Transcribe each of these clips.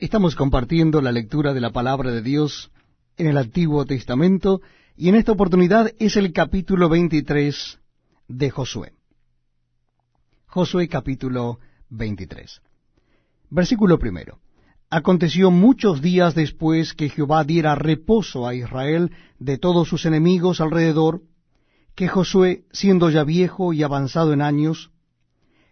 Estamos compartiendo la lectura de la palabra de Dios en el Antiguo Testamento y en esta oportunidad es el capítulo 23 de Josué. Josué capítulo 23. Versículo primero. Aconteció muchos días después que Jehová diera reposo a Israel de todos sus enemigos alrededor, que Josué, siendo ya viejo y avanzado en años,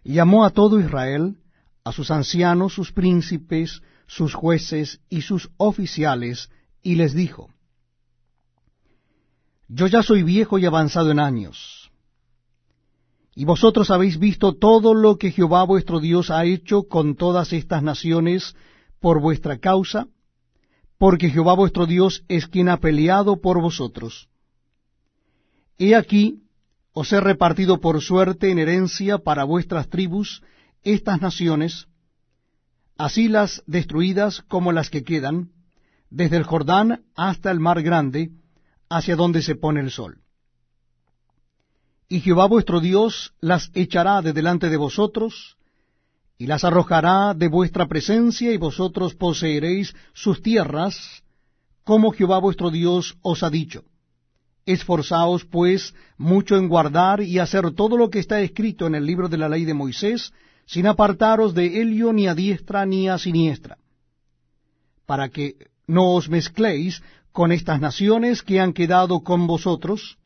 llamó a todo Israel, a sus ancianos, sus príncipes, sus jueces y sus oficiales, y les dijo, Yo ya soy viejo y avanzado en años, y vosotros habéis visto todo lo que Jehová vuestro Dios ha hecho con todas estas naciones por vuestra causa, porque Jehová vuestro Dios es quien ha peleado por vosotros. He aquí, os he repartido por suerte en herencia para vuestras tribus estas naciones, así las destruidas como las que quedan, desde el Jordán hasta el mar grande, hacia donde se pone el sol. Y Jehová vuestro Dios las echará de delante de vosotros, y las arrojará de vuestra presencia, y vosotros poseeréis sus tierras, como Jehová vuestro Dios os ha dicho. Esforzaos, pues, mucho en guardar y hacer todo lo que está escrito en el libro de la ley de Moisés, sin apartaros de ello ni a diestra ni a siniestra, para que no os mezcléis con estas naciones que han quedado con vosotros,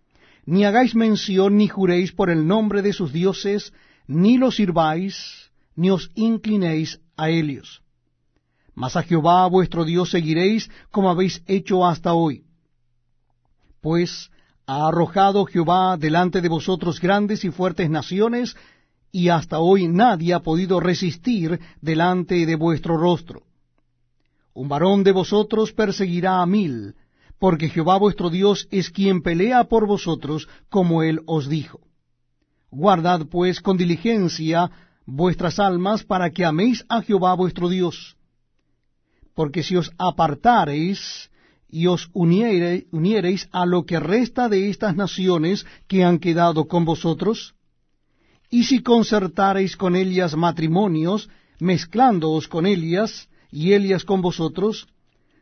ni hagáis mención ni juréis por el nombre de sus dioses, ni los sirváis, ni os inclinéis a ellos. Mas a Jehová vuestro Dios seguiréis como habéis hecho hasta hoy. Pues ha arrojado Jehová delante de vosotros grandes y fuertes naciones y hasta hoy nadie ha podido resistir delante de vuestro rostro. Un varón de vosotros perseguirá a mil, porque Jehová vuestro Dios es quien pelea por vosotros, como él os dijo. Guardad pues con diligencia vuestras almas para que améis a Jehová vuestro Dios. Porque si os apartareis y os uniereis a lo que resta de estas naciones que han quedado con vosotros, y si concertareis con ellas matrimonios, mezclándoos con ellas, y ellas con vosotros,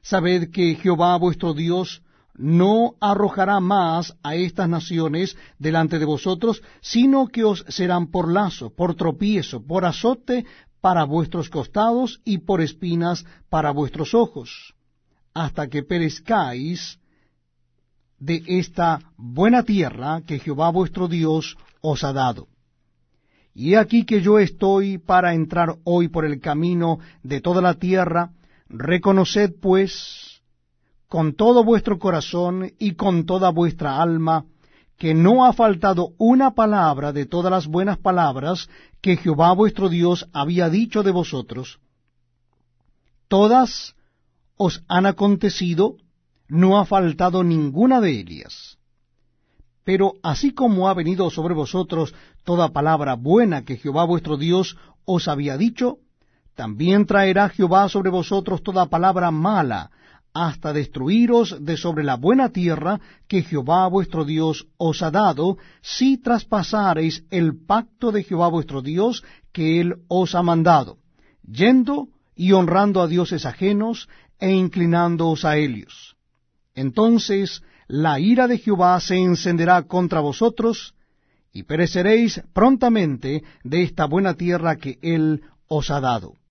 sabed que Jehová vuestro Dios no arrojará más a estas naciones delante de vosotros, sino que os serán por lazo, por tropiezo, por azote para vuestros costados y por espinas para vuestros ojos, hasta que perezcáis de esta buena tierra que Jehová vuestro Dios os ha dado. Y aquí que yo estoy para entrar hoy por el camino de toda la tierra, reconoced pues con todo vuestro corazón y con toda vuestra alma, que no ha faltado una palabra de todas las buenas palabras que Jehová vuestro Dios había dicho de vosotros. Todas os han acontecido, no ha faltado ninguna de ellas. Pero así como ha venido sobre vosotros toda palabra buena que Jehová vuestro Dios os había dicho, también traerá Jehová sobre vosotros toda palabra mala, hasta destruiros de sobre la buena tierra que Jehová vuestro Dios os ha dado, si traspasareis el pacto de Jehová vuestro Dios que él os ha mandado, yendo y honrando a dioses ajenos e inclinándoos a ellos. Entonces la ira de Jehová se encenderá contra vosotros, y pereceréis prontamente de esta buena tierra que él os ha dado.